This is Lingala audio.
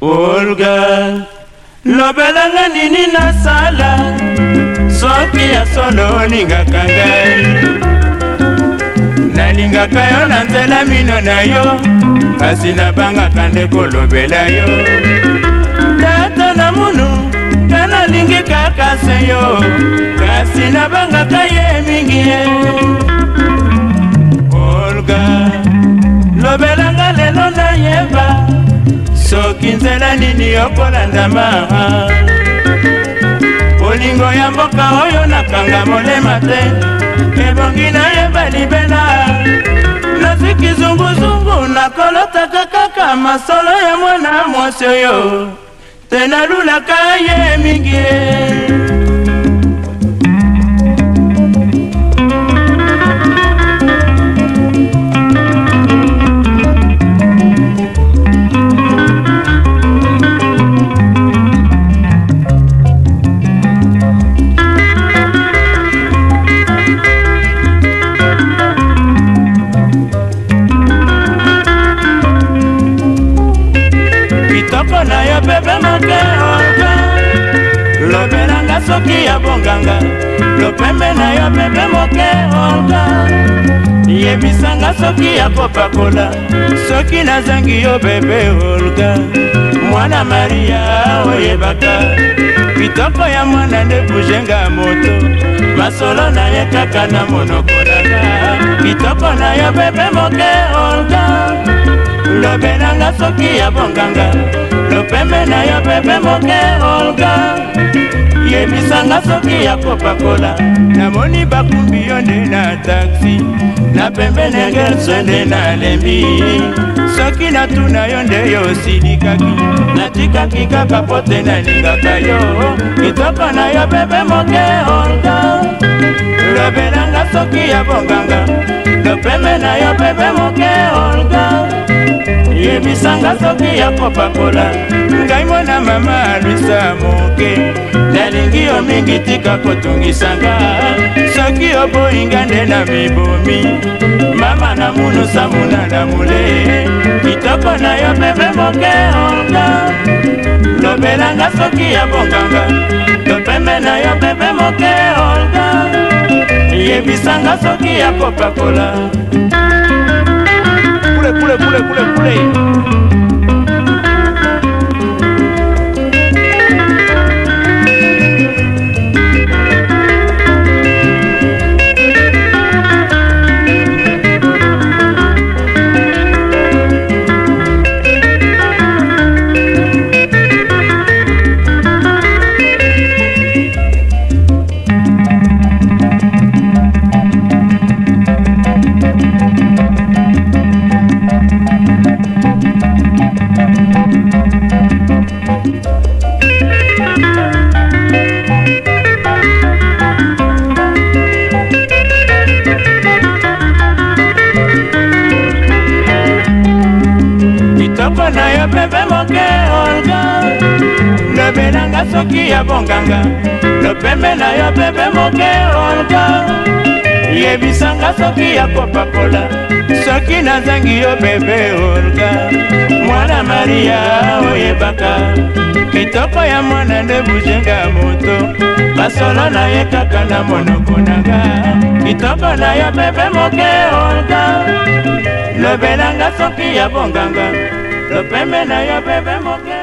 olga lobelanga nini nasala soki ya solo olingaka ngai nalingaka yo na nzela mino na yo kasi nabangaka nde kolobela yo tata na munu nga nalingi kaka se yo kasi nabangaka ye mingi ye soki nzela nini okolandama bolingo ya mboka oyo nakanga molema te ebongi nayeba libela nasiki zunguzungu nakolotaka kaka masolo ya mwana mwasi oyo te nalulaka ye mingi na yo pepe moke oka lobelanga soki ya bonganga lopembe na yo pepe moke oka yebisanga soki ya kopakola soki nazangi yo bebe olga mwana maria oyebaka kitoko ya mwana nde buzenga moto masolo na ye kaka na monokolaka kitoko na yo bebe moke olga lobelanga soki ya bonganga lopembe na yo pepe moke olga yebisanga soki ya kopakola namoni bakumbi yo nde na taksi na pembene ngelso nde nalembi soki natuna yo nde yo osilikaki natikaki kaka po te nalingaka yo kitoko na yo pepe moke olga lobelanga soki ya bonganga lopembe na yo pepe moke olga yebisanga soki ya kopakola ngai mwana mama alwisa moke nalingi yo mingi tika kotungisanga soki oboyinga nde na mibomi mama na munusa munana mule kitoko na yo pepe moke onga lobelanga soki ya bokanga topembe na yo pepe moke onga yebisanga soki ya kopakola 不累不累不累不累。pepe moke olga lobelanga soki ya bonganga lopembe na yo pepe moke olga yebisanga soki ya kopakola soki nazangi yo pepe olga mwana maria oyebaka kitoko ya mwana nde buzenga moto basolo na ye kaka na monoko na nga kitoko na yo pepe moke olga lobelanga soki ya bonganga to pembe na yo bebe moke